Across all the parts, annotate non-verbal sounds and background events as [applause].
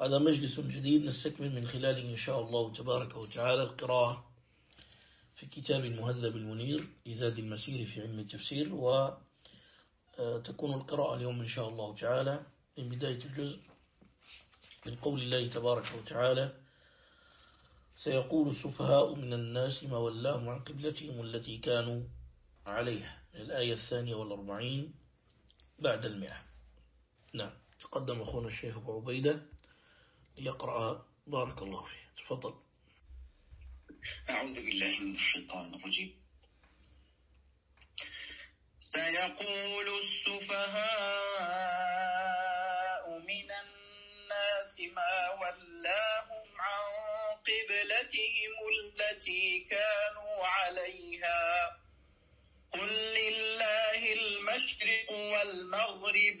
هذا مجلس جديد نستكمل من خلاله إن شاء الله تبارك وتعالى القراءة في كتاب المهذب المنير لزاد المسير في علم التفسير وتكون القراءة اليوم إن شاء الله تعالى من بداية الجزء من قول الله تبارك وتعالى سيقول السفهاء من الناس ما ولاهم عن قبلتهم التي كانوا عليها الآية الثانية والأربعين بعد المئة. نعم تقدم أخونا الشيخ أبو عبيدة. ليقرأ بارك الله فيه تفضل. أعوذ بالله من الشيطان الرجيم. سيقول السفهاء من الناس ما ولاهم عن قبلتهم التي كانوا عليها. قل لله المشرق والمغرب.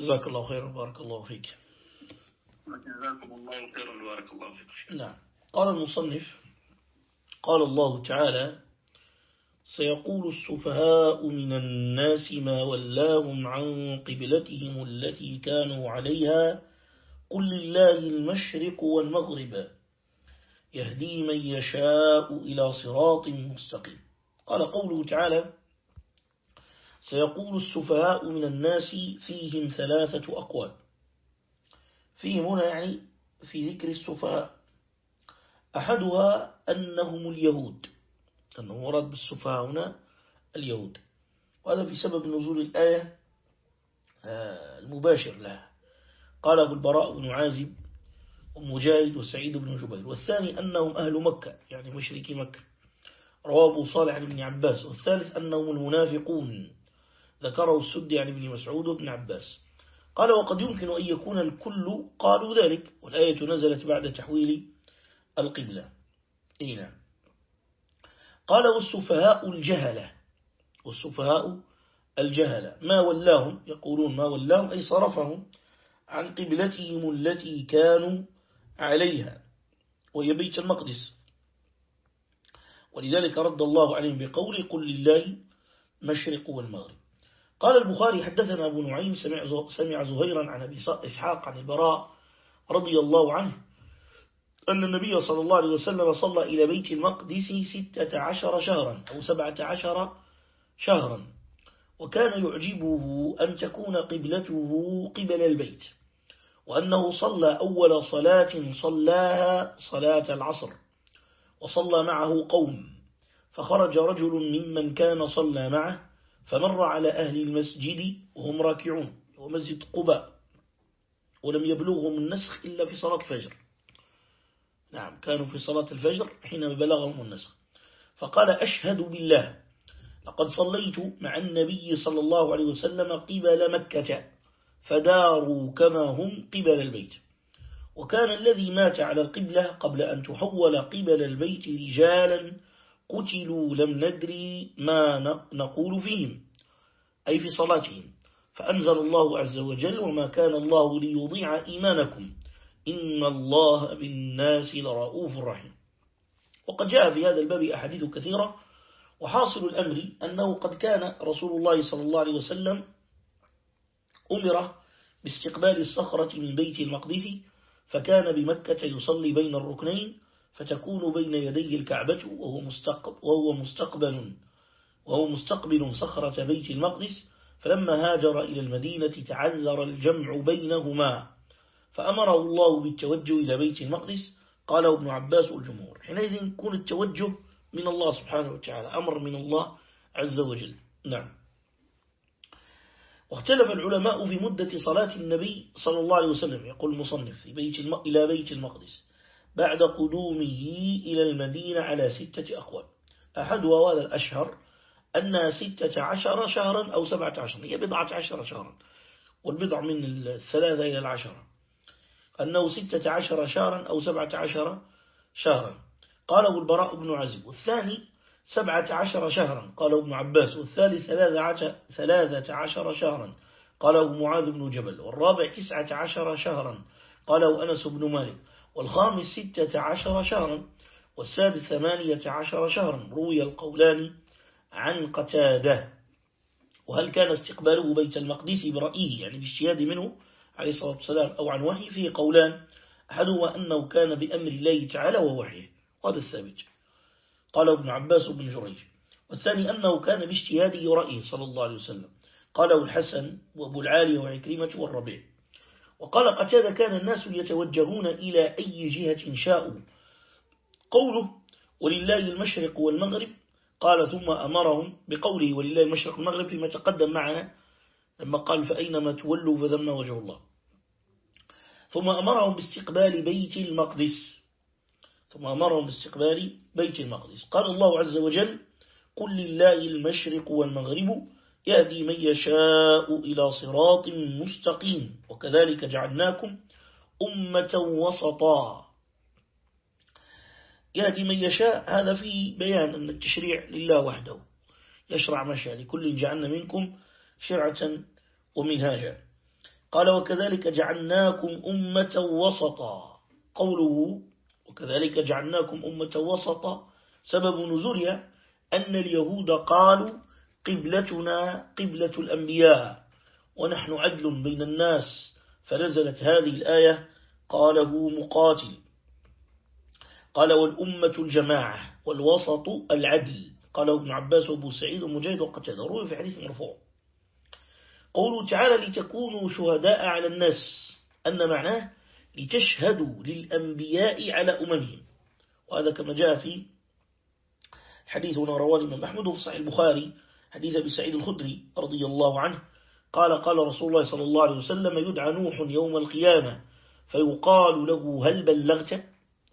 جزاك الله خيرا بارك الله فيك. جزاكم الله خيرا بارك الله فيك. نعم. قال المصنف قال الله تعالى سيقول السفهاء من الناس ما ولاهم عن قبلتهم التي كانوا عليها قل لله المشرق والمغرب يهدي من يشاء إلى صراط مستقيم. قال قوله تعالى سيقول السفهاء من الناس فيهم ثلاثة أقوال. فيهم هنا يعني في ذكر السفهاء. أحدها أنهم اليهود. أنه مراد بالسفهاء هنا اليهود. وهذا في سبب نزول الآية آه، المباشر لها. قال أبو البراء بن عازب ومجاهد وسعيد بن جبير. والثاني أنهم أهل مكة يعني مشركي مكة. رواه أبو صالح ابن عباس. والثالث أنهم المنافقون. ذكره السد عن ابن مسعود وابن عباس. قال وقد يمكن أن يكون الكل قالوا ذلك والآية نزلت بعد تحويل القبلة. إيه نعم. قال والسفهاء الجهلة. والسفهاء الجهلة. ما ولاهم؟ يقولون ما ولاهم؟ أي صرفهم عن قبلتهم التي كانوا عليها وهي بيت المقدس. ولذلك رد الله عليهم بقول قل لله مشرق والمغرب. قال البخاري حدثنا أبو نعيم سمع, زهيرا عن أبي إسحاق عن البراء رضي الله عنه أن النبي صلى الله عليه وسلم صلى إلى بيت المقدس ستة عشر شهرا أو سبعة عشر شهرا وكان يعجبه أن تكون قبلته قبل البيت وأنه صلى أول صلاة صلاها صلاة العصر وصلى معه قوم فخرج رجل ممن كان صلى معه فمر على أهل المسجد وهم راكعون ومسجد قباء ولم يبلغهم النسخ إلا في صلاة الفجر. نعم كانوا في صلاة الفجر حينما بلغهم النسخ. فقال أشهد بالله لقد صليت مع النبي صلى الله عليه وسلم قبل مكة فداروا كما هم قبل البيت. وكان الذي مات على القبلة قبل أن تحول قبل البيت رجالا قتلوا لم ندري ما نقول فيهم أي في صلاتهم. فأنزل الله عز وجل وما كان الله ليضيع إيمانكم. إن الله بالناس لرؤوف رحيم. وقد جاء في هذا الباب أحاديث كثيرة وحاصل الأمر أنه قد كان رسول الله صلى الله عليه وسلم أمر باستقبال الصخرة من بيت المقدس فكان بمكة يصلي بين الركنين فتكون بين يدي الكعبة وهو مستقبل, وهو مستقبل وهو مستقبل صخرة بيت المقدس فلما هاجر إلى المدينة تعذر الجمع بينهما. فأمره الله بالتوجه إلى بيت المقدس قال ابن عباس والجمهور. حينئذ يكون التوجه من الله سبحانه وتعالى أمر من الله عز وجل. نعم. واختلف العلماء في مدة صلاة النبي صلى الله عليه وسلم يقول المصنف في بيت الم... إلى بيت المقدس. بعد قدومه إلى المدينة على ستة أقوال. أحدها وهذا الأشهر أنها ستة عشر شهرا أو سبعة عشر. هي بضعة عشر شهرا والبضع من الثلاثة إلى العشرة. أنه ستة عشر شهرا أو سبعة عشر شهرا. قاله البراء بن عزب والثاني سبعة عشر شهرا قاله ابن عباس. والثالث ثلاثة عشر شهرا قاله معاذ بن جبل. والرابع تسعة عشر شهرا قاله أنس بن مالك. والخامس ستة عشر شهرا والسادس ثمانية عشر شهرا. روي القولان عن قتادة. وهل كان استقباله بيت المقدس برأيه يعني باجتهاد منه عليه الصلاة والسلام أو عن وحي فيه قولان أحدهما أنه كان بأمر الله تعالى ووحيه. وهذا الثابت. قال ابن عباس بن جريج. والثاني أنه كان باجتهاده رأيه صلى الله عليه وسلم. قاله الحسن وأبو العالي وعكرمة والربيع. وقال قتادة كان الناس يتوجهون إلى أي جهة شاءوا. قوله ولله المشرق والمغرب قال ثم أمرهم بقوله ولله المشرق والمغرب فيما تقدم معنا لما قال فأينما تولوا فذم وجه الله. ثم أمرهم باستقبال بيت المقدس. ثم أمرهم باستقبال بيت المقدس. قال الله عز وجل قل لله المشرق والمغرب يهدي من يشاء إلى صراط مستقيم. وكذلك جعلناكم أمة وسطا. يهدي من يشاء هذا في بيان أن التشريع لله وحده. يشرع ما شاء لكل جعلنا منكم شرعة ومنهاجا. قال وكذلك جعلناكم أمة وسطا. قوله وكذلك جعلناكم أمة وسطا سبب نزولها أن اليهود قالوا قبلتنا قبلة الأنبياء ونحن عدل بين الناس فنزلت هذه الآية قاله مقاتل. قال والأمة الجماعة والوسط العدل. قاله ابن عباس وأبو سعيد ومجاهد وقتاده روي في حديث مرفوع. قوله تعالى لتكونوا شهداء على الناس. أن معناه لتشهدوا للأنبياء على أممهم. وهذا كما جاء في حديث رواه الإمام أحمد في صحيح البخاري. حديث أبي سعيد الخدري رضي الله عنه. قال قال رسول الله صلى الله عليه وسلم يدعى نوح يوم القيامة فيقال له هل بلغت؟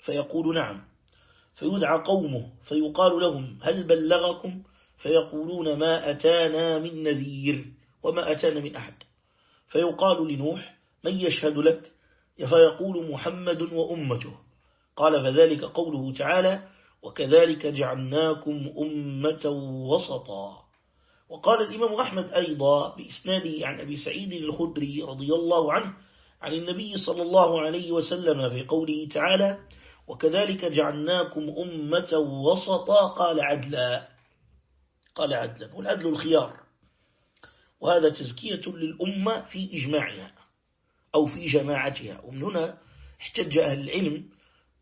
فيقول نعم. فيدعى قومه فيقال لهم هل بلغكم؟ فيقولون ما أتانا من نذير وما أتانا من أحد. فيقال لنوح من يشهد لك؟ فيقول محمد وأمته. قال فذلك قوله تعالى وكذلك جعلناكم أمة وسطا. وقال الإمام أحمد أيضا بإسناده عن أبي سعيد الخدري رضي الله عنه عن النبي صلى الله عليه وسلم في قوله تعالى وكذلك جعلناكم أمة وسطا قال عدلا. قال عدلا. والعدل الخيار. وهذا تزكية للأمة في إجماعها أو في جماعتها. ومن هنا احتج أهل العلم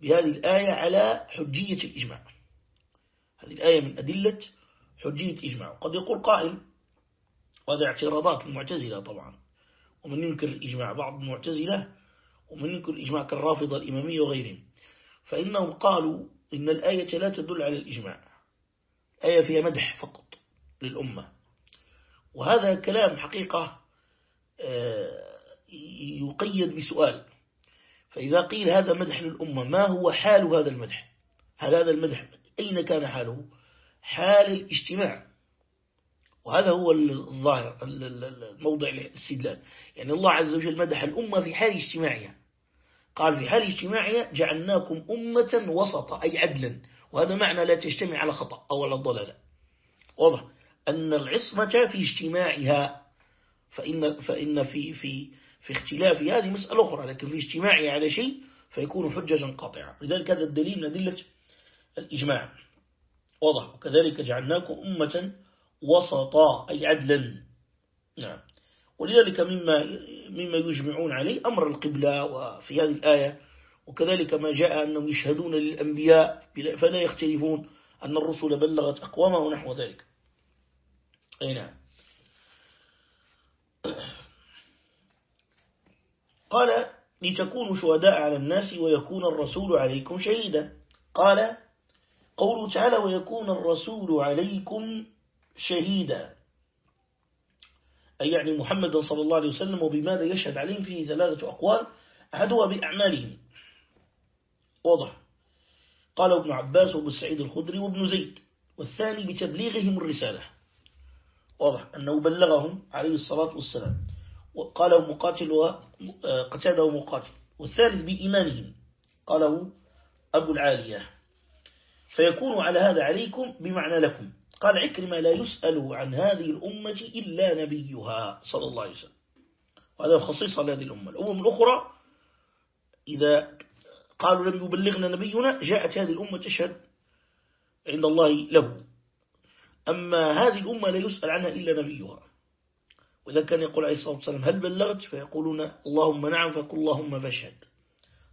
بهذه الآية على حجية الإجماع. هذه الآية من أدلة حجية إجماع. قد يقول قائل وهذا اعتراضات المعتزلة طبعا ومن ينكر الإجماع بعض المعتزلة ومن ينكر الإجماع كالرافضة الإمامية وغيرهم. فإنهم قالوا إن الآية لا تدل على الإجماع. آية فيها مدح فقط للأمة. وهذا كلام حقيقة آه، يقيد بسؤال. فإذا قيل هذا مدح للأمة ما هو حال هذا المدح؟ هل هذا المدح أين كان حاله؟ حال الاجتماع. وهذا هو الظاهر الموضع الاستدلال يعني الله عز وجل مدح الأمة في حال اجتماعها. قال في حال اجتماعها جعلناكم أمة وسطا أي عدلا. وهذا معنى لا تجتمع على خطأ أو على ضلالة. واضح. أن العصمة في اجتماعها فإن, فإن في, في, في اختلاف هذه مسألة أخرى. لكن في اجتماعها على شيء فيكون حجة قاطعة. لذلك هذا الدليل من أدلة الإجماع. واضح. وكذلك جعلناكم أمة وسطا أي عدلا. نعم. ولذلك مما مما يجمعون عليه أمر القبلة وفي هذه الآية. وكذلك ما جاء أنهم يشهدون للأنبياء فلا يختلفون أن الرسل بلغت أقوامه ونحو ذلك. أي نعم. [clears throat] قال لتكونوا شهداء على الناس ويكون الرسول عليكم شهيدا. قال قوله تعالى ويكون الرسول عليكم شهيدا. أي يعني محمد صلى الله عليه وسلم وبماذا يشهد عليهم؟ فيه ثلاثة أقوال. أحدها بأعمالهم. واضح. قال ابن عباس وابن سعيد الخدري وابن زيد. والثاني بتبليغهم الرسالة. واضح. أنه بلغهم عليه الصلاة والسلام. وقاله مقاتل وقتاده مقاتل. والثالث بإيمانهم. قاله أبو العالية. فيكون على هذا عليكم بمعنى لكم. قال عكرمة لا يسأل عن هذه الأمة إلا نبيها صلى الله عليه وسلم. وهذا خصيصة لهذه الأمة. الأمم الأخرى إذا قالوا لم يبلغنا نبينا جاءت هذه الأمة تشهد عند الله له. أما هذه الأمة لا يسأل عنها إلا نبيها. وإذا كان يقول عليه الصلاة والسلام هل بلغت؟ فيقولون اللهم نعم فيقول اللهم فاشهد.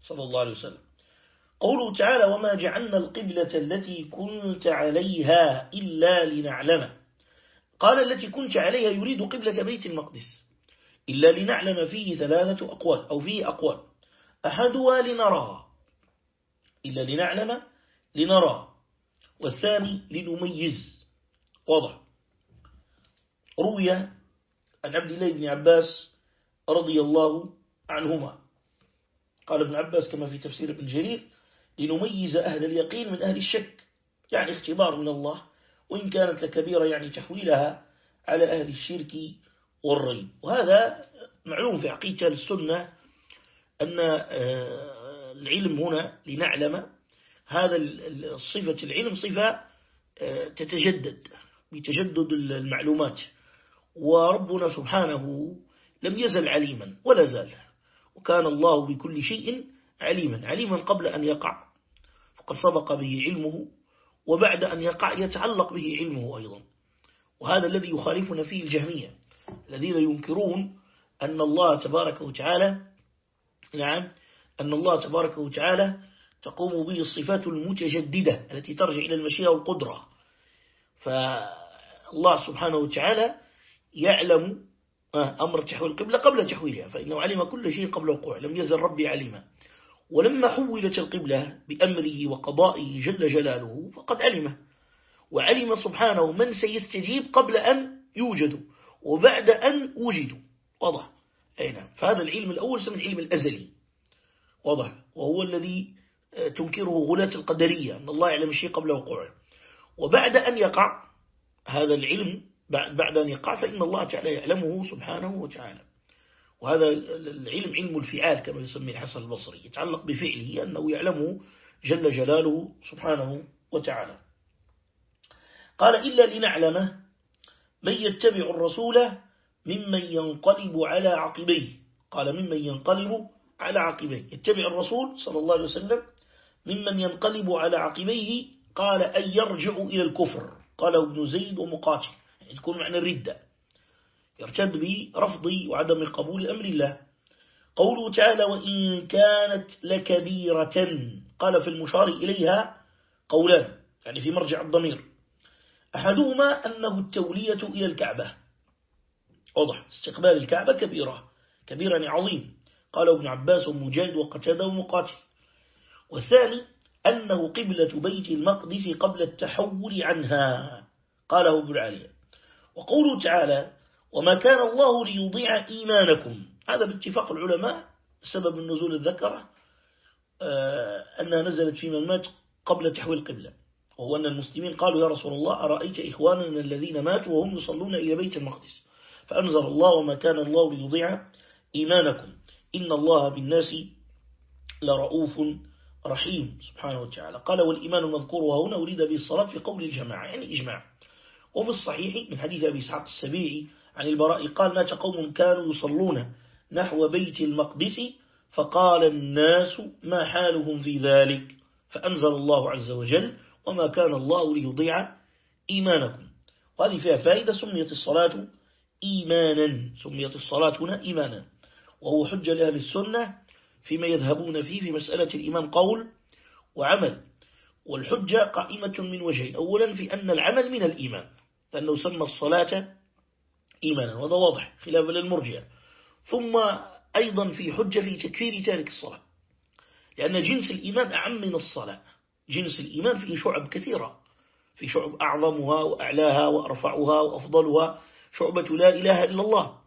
صلى الله عليه وسلم. قوله تعالى وما جعلنا القبلة التي كنت عليها إلا لنعلم. قال التي كنت عليها يريد قبلة بيت المقدس إلا لنعلم فيه ثلاثة أقوال أو فيه أقوال. أحدها لنرى إلا لنعلم لنرى والثاني لنميز. واضح. روي عن عبد الله بن عباس رضي الله عنهما. قال ابن عباس كما في تفسير ابن جرير لنميز أهل اليقين من أهل الشك. يعني اختبار من الله وإن كانت لكبيرة يعني تحويلها على أهل الشرك والريب. وهذا معلوم في عقيدة السنة أن آه، العلم هنا لنعلم هذا الصفة العلم صفة آه، تتجدد بتجدد المعلومات. وربنا سبحانه لم يزل عليما ولا زال. وكان الله بكل شيء عليما عليما قبل أن يقع. فقد سبق به علمه وبعد أن يقع يتعلق به علمه أيضا. وهذا الذي يخالفنا فيه الجهمية الذين ينكرون أن الله تبارك وتعالى نعم أن الله تبارك وتعالى تقوم به الصفات المتجددة التي ترجع إلى المشيئة والقدرة. فالله سبحانه وتعالى يعلم آه، أمر تحويل القبلة قبل تحويلها فإنه علم كل شيء قبل وقوع لم يزل ربي عليما. ولما حولت القبلة بأمره وقضائه جل جلاله فقد علمه وعلم سبحانه من سيستجيب قبل أن يوجدوا وبعد أن وجدوا. واضح؟ أي نعم. فهذا العلم الأول سمى العلم الأزلي. واضح. وهو الذي آه، تنكره غلاة القدرية أن الله يعلم الشيء قبل وقوعه. وبعد أن يقع هذا العلم بعد أن يقع فإن الله تعالى يعلمه سبحانه وتعالى. وهذا العلم علم الفعال كما يسميه الحسن البصري يتعلق بفعله أنه يعلمه جل جلاله سبحانه وتعالى. قال إلا لنعلم من يتبع الرسول ممن ينقلب على عقبيه. قال ممن ينقلب على عقبيه. يتبع الرسول صلى الله عليه وسلم ممن ينقلب على عقبيه. قال أن يرجع إلى الكفر. قال ابن زيد ومقاتل. يعني تكون معنى الردة. يرتد برفض وعدم قبول أمر الله. قوله تعالى وإن كانت لكبيرة قال في المشار إليها قولان يعني في مرجع الضمير. أحدهما أنه التولية إلى الكعبة. واضح استقبال الكعبة كبيرة كبيرة يعني عظيم. قال ابن عباس ومجاهد وقتاده ومقاتل والثاني أنه قبلة بيت المقدس قبل التحول عنها. قاله ابن العالية وقوله تعالى وما كان الله ليضيع إيمانكم. هذا باتفاق العلماء. سبب النزول الذكرة آه، أنها نزلت في من مات قبل تحويل القبلة. وهو أن المسلمين قالوا يا رسول الله أرأيت إخواننا الذين ماتوا وهم يصلون إلى بيت المقدس؟ فأنزل الله وما كان الله ليضيع إيمانكم. إن الله بالناس لرؤوف رحيم. سبحانه وتعالى. قال والإيمان المذكور وهنا أريد به الصلاة في قول الجماعة يعني إجماع. وفي الصحيح من حديث أبي إسحاق السبيعي عن البراء قال مات قوم كانوا يصلون نحو بيت المقدس فقال الناس ما حالهم في ذلك؟ فأنزل الله عز وجل وما كان الله ليضيع إيمانكم. وهذه فيها فائدة سميت الصلاة إيمانا سميت الصلاة هنا إيمانا. وهو حجة لأهل السنة فيما يذهبون فيه في مسألة الإيمان قول وعمل. والحجة قائمة من وجهين أولا في أن العمل من الإيمان لأنه سمى الصلاة إيمانا وهذا واضح خلافا للمرجئة ثم أيضا في حجة في تكفير تارك الصلاة. لأن جنس الإيمان أعم من الصلاة. جنس الإيمان فيه شعب كثيرة. في شعب أعظمها وأعلاها وأرفعها وأفضلها شعبة لا إله إلا الله.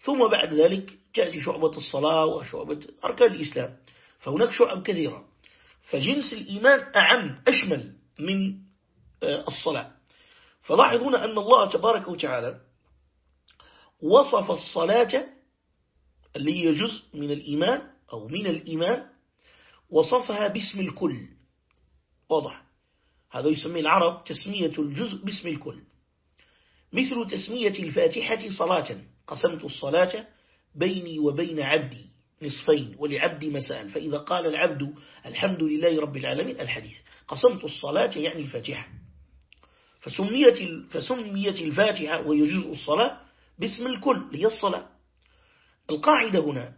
ثم بعد ذلك تأتي شعبة الصلاة وشعبة أركان الإسلام. فهناك شعب كثيرة. فجنس الإيمان أعم أشمل من آه، الصلاة. فلاحظون أن الله تبارك وتعالى وصف الصلاة اللي هي جزء من الإيمان أو من الإيمان وصفها باسم الكل. واضح؟ هذا يسمي العرب تسمية الجزء باسم الكل. مثل تسمية الفاتحة صلاة قسمت الصلاة بيني وبين عبدي نصفين ولعبدي مساء. فإذا قال العبد الحمد لله رب العالمين الحديث. قسمت الصلاة يعني الفاتحة. فسميت, فسميت الفاتحة وهي جزء الصلاة باسم الكل هي الصلاة. القاعدة هنا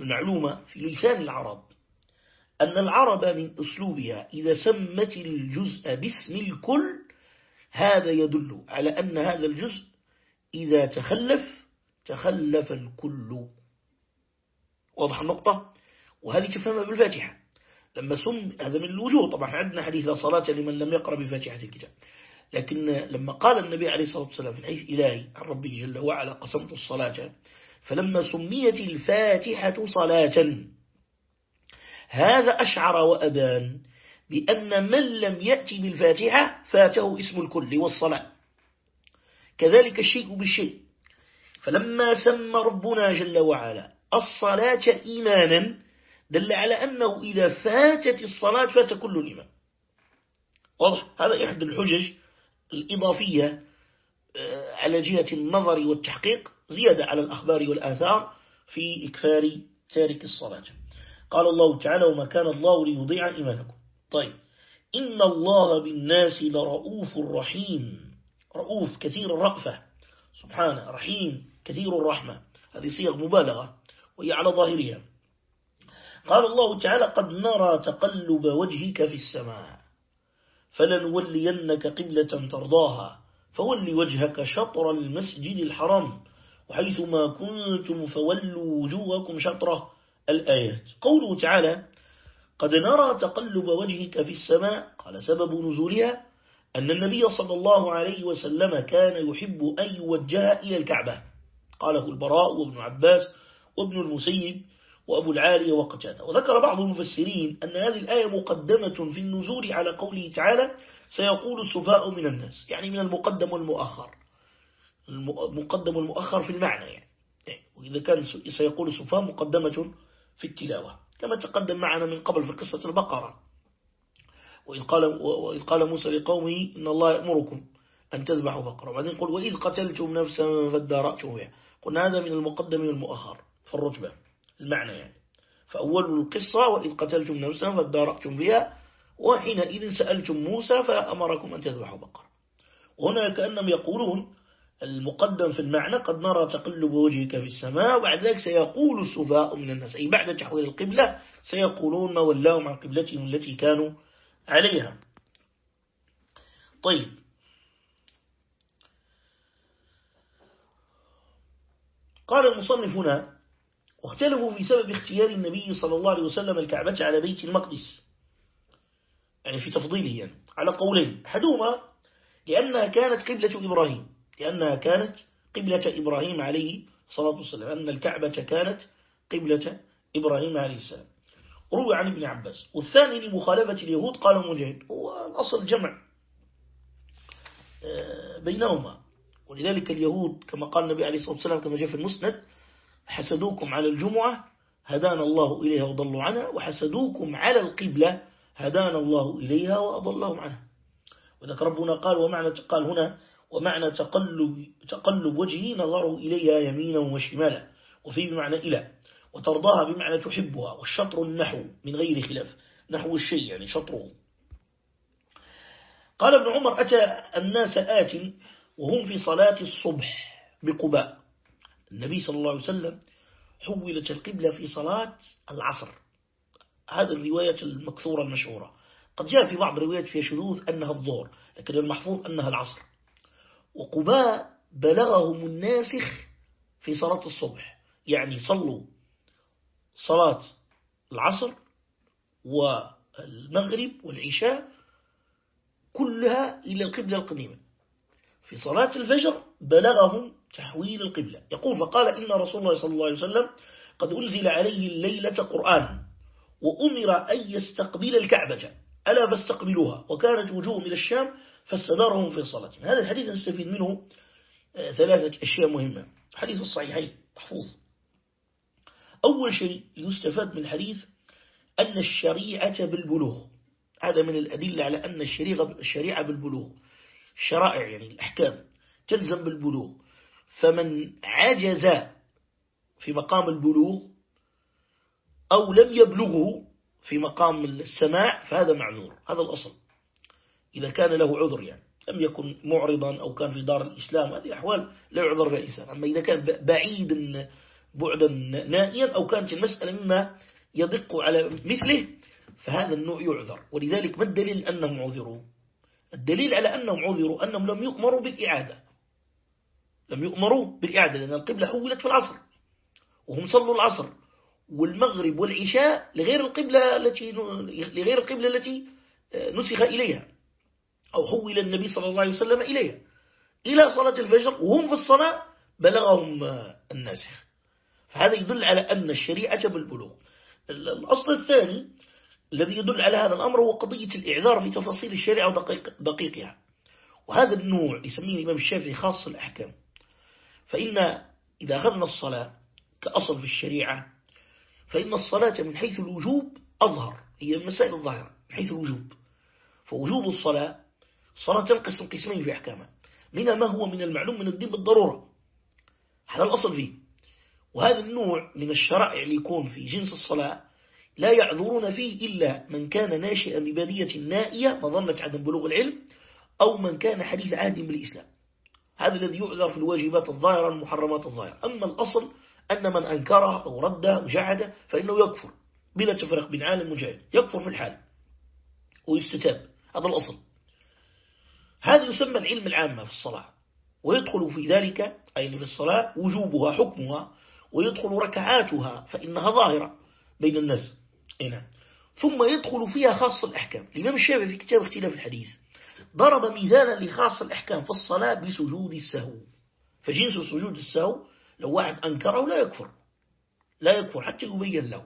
المعلومة في لسان العرب أن العرب من أسلوبها إذا سمت الجزء باسم الكل هذا يدل على أن هذا الجزء إذا تخلف تخلف الكل. واضح النقطة؟ وهذه تفهمها بالفاتحة. لما سم هذا من الوجوه. طبعا عندنا حديث صلاة لمن لم يقرأ بفاتحة الكتاب. لكن لما قال النبي عليه الصلاة والسلام في الحديث إلهي عن ربه جل وعلا قسمت الصلاة. فلما سميت الفاتحة صلاة. هذا أشعر وأبان بأن من لم يأتي بالفاتحة فاته اسم الكل والصلاة. كذلك الشيء بالشيء. فلما سمى ربنا جل وعلا الصلاة إيمانا دل على أنه إذا فاتت الصلاة فات كل الإيمان. واضح؟ هذا إحدى الحجج الإضافية آه، على جهة النظر والتحقيق زيادة على الأخبار والآثار في إكفار تارك الصلاة. قال الله تعالى وما كان الله ليضيع إيمانكم. طيب. إن الله بالناس لرؤوف رحيم. رؤوف كثير الرأفة. سبحانه رحيم كثير الرحمة. هذه صيغ مبالغة وهي على ظاهرها. قال الله تعالى قد نرى تقلب وجهك في السماء. فلنولينك قبلة ترضاها فول وجهك شطر المسجد الحرام وحيث ما كنتم فولوا وجوهكم شطره. الآيات. قوله تعالى قد نرى تقلب وجهك في السماء قال سبب نزولها أن النبي صلى الله عليه وسلم كان يحب أن يوجه إلى الكعبة قاله البراء وابن عباس وابن المسيب. وأبو العالي وقتادة وذكر بعض المفسرين أن هذه الآية مقدمة في النزول على قوله تعالى سيقول السفاء من الناس يعني من المقدم والمؤخر. المقدم والمؤخر في المعنى يعني. إيه، وإذا كان سيقول السفاء مقدمة في التلاوة كما تقدم معنا من قبل في قصة البقرة. وإذ قال, وإذ قال موسى لقومه إن الله يأمركم أن تذبحوا بقرة. وبعدين قل وإذ قتلتم نفسا فادارأتم بها قلنا هذا من المقدم والمؤخر في الرتبة. المعنى يعني. فأول القصة وإذ قتلتم نفسا فادارأتم بها وحينئذ سألتم موسى فأمركم أن تذبحوا بقرة. وهنا كأنهم يقولون المقدم في المعنى قد نرى تقلب وجهك في السماء وبعد ذلك سيقول السفاء من الناس. أي بعد تحويل القبلة سيقولون ما ولاهم عن قبلتهم التي كانوا عليها. طيب. قال المصنف هنا واختلفوا في سبب اختيار النبي صلى الله عليه وسلم الكعبة على بيت المقدس. يعني في تفضيله يعني. على قولين. أحدهما لأنها كانت قبلة إبراهيم. لأنها كانت قبلة إبراهيم عليه الصلاة والسلام. أن الكعبة كانت قبلة إبراهيم عليه السلام. روي عن ابن عباس. والثاني لمخالفة اليهود قال مجاهد. هو الأصل جمع آه، بينهما. ولذلك اليهود كما قال النبي عليه الصلاة والسلام كما جاء في المسند حسدوكم على الجمعة هدانا الله إليها وضلوا عنها وحسدوكم على القبلة هدانا الله إليها وأضلهم عنها. وذلك ربنا قال ومعنى قال هنا ومعنى تقلب, تقلب وجهه نظره إليها يمينا وشمالا وفي بمعنى إلى وترضاها بمعنى تحبها والشطر النحو من غير خلاف. نحو الشيء يعني شطره. قال ابن عمر أتى الناس آت وهم في صلاة الصبح بقباء. النبي صلى الله عليه وسلم حولت القبلة في صلاة العصر. هذه الرواية المكثورة المشهورة. قد جاء في بعض الروايات فيها شذوذ أنها الظهر لكن المحفوظ أنها العصر. وقباء بلغهم الناسخ في صلاة الصبح. يعني صلوا صلاة العصر والمغرب والعشاء كلها إلى القبلة القديمة. في صلاة الفجر بلغهم تحويل القبلة. يقول فقال إن رسول الله صلى الله عليه وسلم قد أنزل عليه الليلة قرآن وأمر أن يستقبل الكعبة. ألا فاستقبلوها. وكانت وجوههم إلى الشام فاستدارهم في صلاتهم هذا الحديث نستفيد منه آه، ثلاثة أشياء مهمة. حديث الصحيحين محفوظ. أول شيء يستفاد من الحديث أن الشريعة بالبلوغ. هذا من الأدلة على أن الشريعة بالبلوغ. الشرائع يعني الأحكام تلزم بالبلوغ. فمن عجز في مقام البلوغ أو لم يبلغه في مقام السماع فهذا معذور هذا الأصل. إذا كان له عذر يعني لم يكن معرضا أو كان في دار الإسلام هذه أحوال لا يعذر فيها الإنسان. أما إذا كان بعيد بعدا نائيا أو كانت المسألة مما يدق على مثله فهذا النوع يعذر. ولذلك ما الدليل أنهم عذروا؟ الدليل على أنهم عذروا أنهم لم يؤمروا بالإعادة. لم يؤمروا بالإعادة لأن القبلة حولت في العصر وهم صلوا العصر والمغرب والعشاء لغير القبلة التي لغير القبلة التي آه، نسخ إليها أو حول النبي صلى الله عليه وسلم إليها. إلى صلاة الفجر وهم في الصلاة بلغهم آه، الناسخ. فهذا يدل على أن الشريعة بالبلوغ. الأصل الثاني الذي يدل على هذا الأمر هو قضية الإعذار في تفاصيل الشريعة ودقيقها وهذا النوع يسميه الإمام الشافعي خاص الأحكام. فإن إذا أخذنا الصلاة كأصل في الشريعة فإن الصلاة من حيث الوجوب أظهر هي المسائل الظاهرة من حيث الوجوب. فوجوب الصلاة الصلاة تنقسم قسمين في أحكامها. منها ما هو من المعلوم من الدين بالضرورة. هذا الأصل فيه. وهذا النوع من الشرائع اللي يكون في جنس الصلاة لا يعذرون فيه إلا من كان ناشئا ببادية نائية مظنة عدم بلوغ العلم أو من كان حديث عهد بالإسلام. هذا الذي يعذر في الواجبات الظاهرة المحرمات الظاهرة. أما الأصل أن من أنكره أو رد أو جحد فإنه يكفر بلا تفرق بين عالم وجاهل. يكفر في الحال ويستتاب. هذا الأصل. هذا يسمى العلم العامة في الصلاة. ويدخل في ذلك أي في الصلاة وجوبها حكمها ويدخل ركعاتها فإنها ظاهرة بين الناس. هنا ثم يدخل فيها خاص الأحكام. الإمام الشافعي في كتاب اختلاف الحديث ضرب مثالا لخاص الأحكام في الصلاة بسجود السهو. فجنس سجود السهو لو واحد أنكره لا يكفر. لا يكفر حتى يبين له.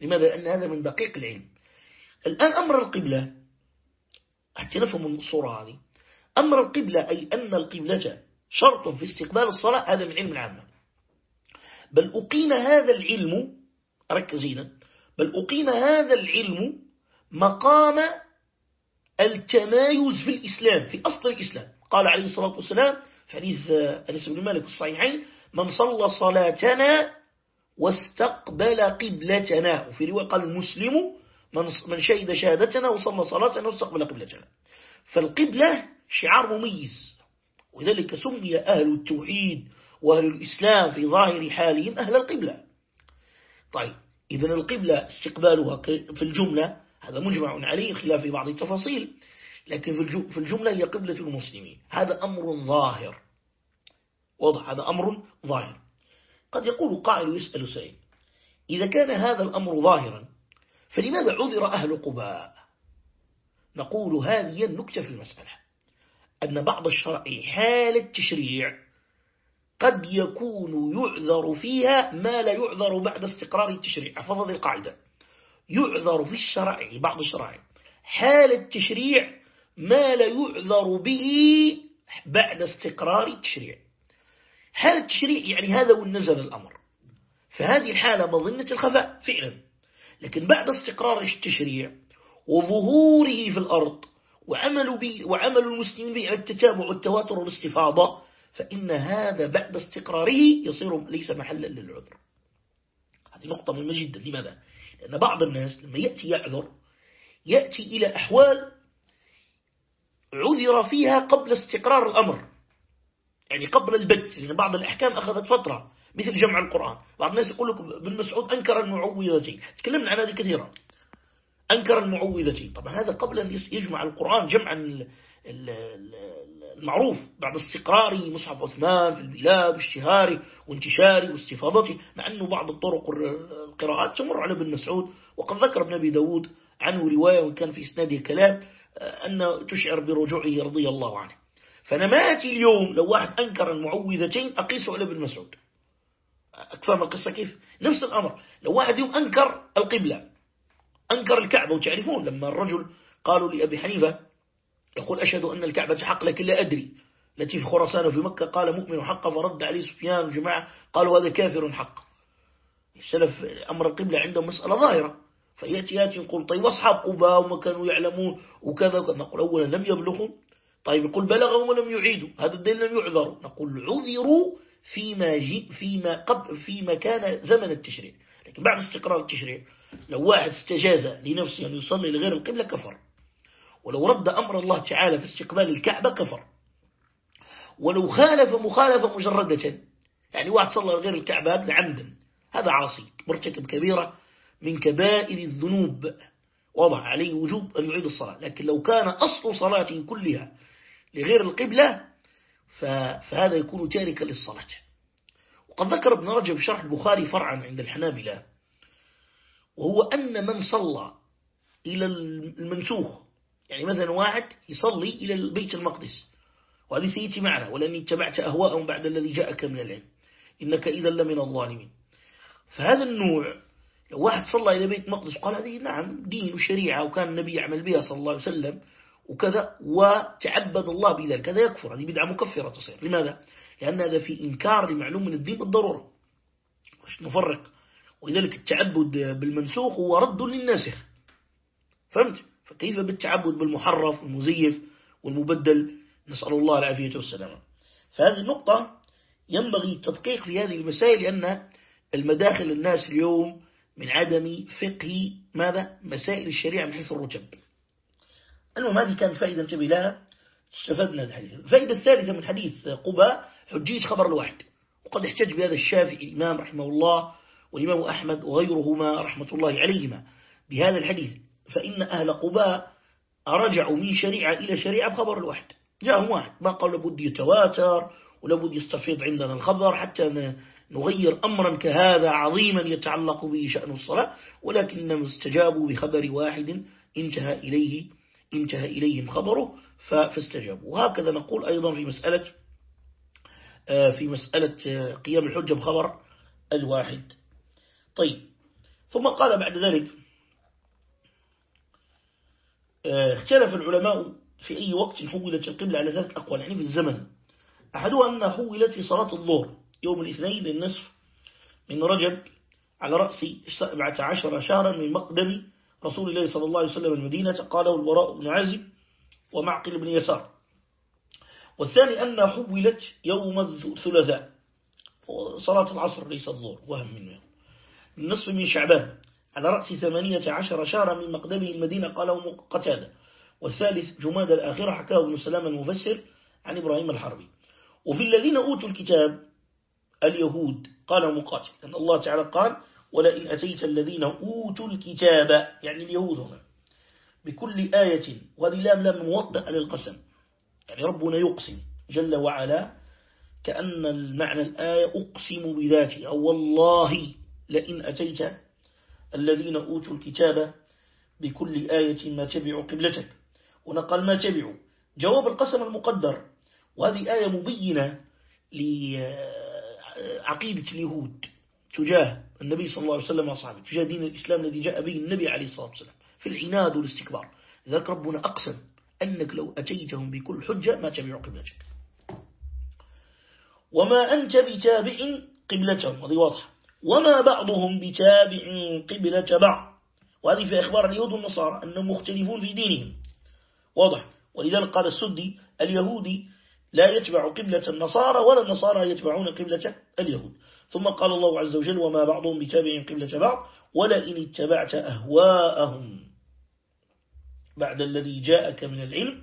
لماذا؟ لأن هذا من دقيق العلم. الآن أمر القبلة. حتى نفهم الصورة هذه. أمر القبلة أي أن القبلة شرط في استقبال الصلاة هذا من علم العامة. بل أقيم هذا العلم ركزينا بل أقيم هذا العلم مقام التمايز في الإسلام في أصل الإسلام. قال عليه الصلاة والسلام في حديث أنس بن مالك الصحيحين من صلى صلاتنا واستقبل قبلتنا. وفي رواية قال المسلم من شهد شهادتنا وصلى صلاتنا واستقبل قبلتنا. فالقبلة شعار مميز ولذلك سمي أهل التوحيد وأهل الإسلام في ظاهر حالهم أهل القبلة. طيب إذا القبلة استقبالها في الجملة هذا مجمع عليه خلاف بعض التفاصيل لكن في الجملة هي قبلة المسلمين. هذا أمر ظاهر. واضح؟ هذا أمر ظاهر. قد يقول قائل يسأل سائل إذا كان هذا الأمر ظاهرا فلماذا عذر أهل قباء؟ نقول هذه النكتة في المسألة أن بعض الشرع حال التشريع قد يكون يعذر فيها ما لا يعذر بعد استقرار التشريع. هذه القاعدة. يعذر في الشرع بعض الشرائع حال التشريع ما لا يعذر به بعد استقرار التشريع. حال التشريع يعني هذا والنزل الأمر. فهذه الحالة مظنة الخفاء فعلا. لكن بعد استقرار التشريع وظهوره في الأرض وعمل, به وعمل المسلمين به التتابع والتواتر والاستفاضة فإن هذا بعد استقراره يصير ليس محلا للعذر. هذه نقطة مهمة جدا. لماذا؟ لأن بعض الناس لما يأتي يعذر يأتي إلى أحوال عذر فيها قبل استقرار الأمر. يعني قبل البت لأن بعض الأحكام أخذت فترة مثل جمع القرآن. بعض الناس يقول لك بن مسعود أنكر المعوذتين. تكلمنا عن هذه كثيرا أنكر المعوذتين. طبعا هذا قبل أن يجمع القرآن جمعا المعروف بعد استقرار مصحف عثمان في البلاد واشتهاره وانتشاره واستفاضته مع أنه بعض الطرق القراءات تمر على ابن مسعود. وقد ذكر ابن أبي داود عنه رواية وكان في إسناده كلام أن تشعر برجوعه رضي الله عنه. فنماتي اليوم لو واحد أنكر المعوذتين أقيسه على ابن مسعود. أكفهم القصة كيف؟ نفس الأمر. لو واحد يوم أنكر القبلة أنكر الكعبة وتعرفون لما الرجل قالوا لأبي حنيفة يقول أشهد أن الكعبة حق لكن لا أدري. التي في خراسان وفي مكة قال مؤمن حق فرد عليه سفيان وجماعة قالوا هذا كافر حق. السلف أمر القبلة عندهم مسألة ظاهرة. فيأتي يأتي يقول طيب أصحاب قباء وما كانوا يعلمون وكذا نقول أولا لم يبلغوا طيب يقول بلغوا ولم يعيدوا. هذا الدليل لم يعذروا. نقول عذروا فيما, جي فيما, قبل فيما كان زمن التشريع. لكن بعد استقرار التشريع لو واحد استجاز لنفسه أن يصلي لغير القبلة كفر. ولو رد أمر الله تعالى في استقبال الكعبة كفر. ولو خالف مخالفة مجردة. يعني واحد صلى لغير الكعبة هذا عمدا. هذا عاصي مرتكب كبيرة من كبائر الذنوب. وضع عليه وجوب أن يعيد الصلاة. لكن لو كان أصل صلاته كلها لغير القبلة فهذا يكون تاركا للصلاة. وقد ذكر ابن رجب في شرح البخاري فرعا عند الحنابلة وهو أن من صلى إلى المنسوخ يعني مثلا واحد يصلي إلى البيت المقدس وهذه سيتي معنا ولأني اتبعت أهواءهم بعد الذي جاءك من العلم. إنك إذا لمن الظالمين. فهذا النوع لو واحد صلى إلى بيت مقدس وقال هذه نعم دين وشريعة وكان النبي يعمل بها صلى الله عليه وسلم وكذا وتعبد الله بذلك هذا يكفر هذه بدعة مكفرة تصير. لماذا؟ لأن هذا في إنكار لمعلوم من الدين بالضرورة. مش نفرق. ولذلك التعبد بالمنسوخ هو رد للناسخ. فهمت؟ فكيف بالتعبد بالمحرف والمزيف والمبدل؟ نسأل الله العافية والسلامة. فهذه النقطة ينبغي التدقيق في هذه المسائل لأن المداخل الناس اليوم من عدم فقه ماذا؟ مسائل الشريعة من حيث الرتب. المهم هذه كانت فائدة انتبه لها استفدنا الحديث. الفائدة الثالثة من حديث قباء حجية خبر الواحد. وقد احتج بهذا الشافعي الإمام رحمه الله والإمام أحمد وغيرهما رحمة الله عليهما بهذا الحديث. فإن أهل قباء رجعوا من شريعة إلى شريعة بخبر الواحد جاءهم واحد. ما قال لابد يتواتر ولابد يستفيض عندنا الخبر حتى نغير أمرا كهذا عظيما يتعلق به شأن الصلاة ولكنهم استجابوا بخبر واحد انتهى إليه انتهى إليهم خبره فاستجابوا. وهكذا نقول أيضا في مسألة آه، في مسألة آه، قيام الحجة بخبر الواحد. طيب. ثم قال بعد ذلك اختلف العلماء في أي وقت حولت القبلة على ذات أقوال يعني في الزمن. أحدها أنها حولت في صلاة الظهر يوم الاثنين للنصف من رجب على رأس 17 شهرا من مقدم رسول الله صلى الله عليه وسلم المدينة قاله الوراء بن عازب ومعقل بن يسار. والثاني أنها حولت يوم الثلاثاء صلاة العصر ليس الظهر وهم منه النصف من شعبان. على رأس ثمانية عشر شهرا من مقدمه المدينة قاله قتادة. والثالث جماد الآخرة حكاه ابن سلام المفسر عن إبراهيم الحربي. وفي الذين أوتوا الكتاب اليهود قال مقاتل أن الله تعالى قال ولئن أتيت الذين أوتوا الكتاب يعني اليهود هنا بكل آية. وهذه لام لام موطئة للقسم. يعني ربنا يقسم جل وعلا كأن المعنى الآية أقسم بذاته أو والله لئن أتيت الذين أوتوا الكتاب بكل آية ما تبعوا قبلتك. ونقل ما تبعوا. جواب القسم المقدر. وهذه آية مبينة لعقيدة اليهود تجاه النبي صلى الله عليه وسلم وصحبه تجاه دين الإسلام الذي جاء به النبي عليه الصلاة والسلام في العناد والاستكبار. لذلك ربنا أقسم أنك لو أتيتهم بكل حجة ما تبعوا قبلتك. وما أنت بتابع قبلتهم. هذه واضحة. وما بعضهم بتابع قبلة بعض. وهذه في أخبار اليهود والنصارى أنهم مختلفون في دينهم. واضح. ولذلك قال السدي اليهودي لا يتبع قبلة النصارى ولا النصارى يتبعون قبلة اليهود. ثم قال الله عز وجل وما بعضهم بتابع قبلة بعض ولئن اتبعت أهواءهم بعد الذي جاءك من العلم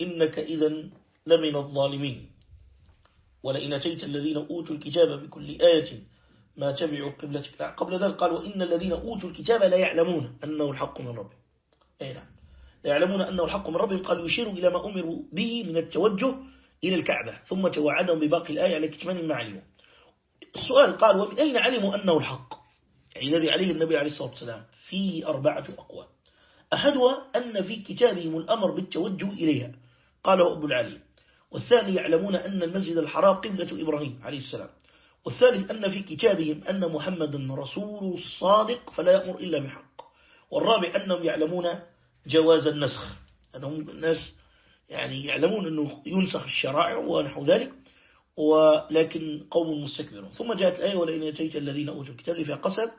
إنك إذا لمن الظالمين. ولئن أتيت الذين أوتوا الكتاب بكل آية ما تبعوا قبلتك قبل ذلك قال وإن الذين أوتوا الكتاب لا يعلمون أنه الحق من ربهم. أي نعم. لا يعلمون أنه الحق من ربهم. قال يشير إلى ما أمروا به من التوجه إلى الكعبة. ثم توعدهم بباقي الآية على كتمان ما علموا. السؤال قال ومن أين علموا أنه الحق؟ يعني الذي عليه النبي عليه الصلاة والسلام. فيه أربعة أقوال. أحدها أن في كتابهم الأمر بالتوجه إليها. قاله أبو العلي والثاني يعلمون أن المسجد الحرام قبلة إبراهيم عليه السلام. والثالث أن في كتابهم أن محمد رسول الصادق فلا يأمر إلا بحق. والرابع أنهم يعلمون جواز النسخ. أنهم الناس يعني يعلمون أنه ينسخ الشرائع ونحو ذلك ولكن قوم مستكبرون. ثم جاءت الآية ولئن أتيت الذين أوتوا الكتاب فيها قسم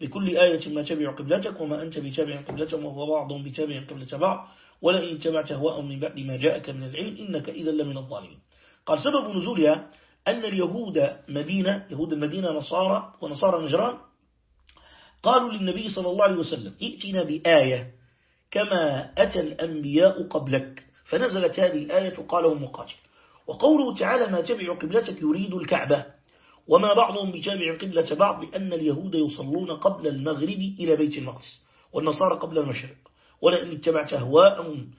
بكل آية ما تبع قبلتك وما أنت بتابع قبلتهم وهو بعضهم بتابع قبلة بعض. ولئن اتبعت هواءهم من بعد ما جاءك من العلم إنك إذا لمن الظالمين. قال سبب نزولها أن اليهود مدينة يهود المدينة نصارى ونصارى نجران قالوا للنبي صلى الله عليه وسلم ائتنا بآية كما أتى الأنبياء قبلك. فنزلت هذه الآية قاله مقاتل. وقوله تعالى ما تبع قبلتك يريد الكعبة وما بعضهم بتابع قبلة بعض لأن اليهود يصلون قبل المغرب إلى بيت المقدس والنصارى قبل المشرق. ولئن اتبعت أهواءهم.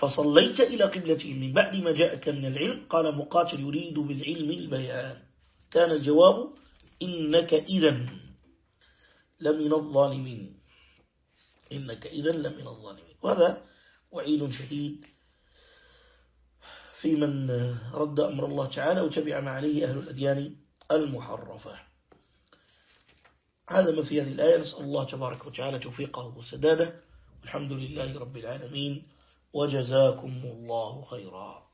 فصليت إلى قبلتهم. من بعد ما جاءك من العلم قال مقاتل يريد بالعلم البيان. كان الجواب إنك إذا لمن الظالمين. إنك إذا لمن الظالمين. وهذا وعيد شديد في من رد أمر الله تعالى وتبع ما عليه أهل الأديان المحرفة. هذا ما في هذه الآية. نسأل الله تبارك وتعالى توفيقه وسداده. الحمد لله رب العالمين وجزاكم الله خيرا.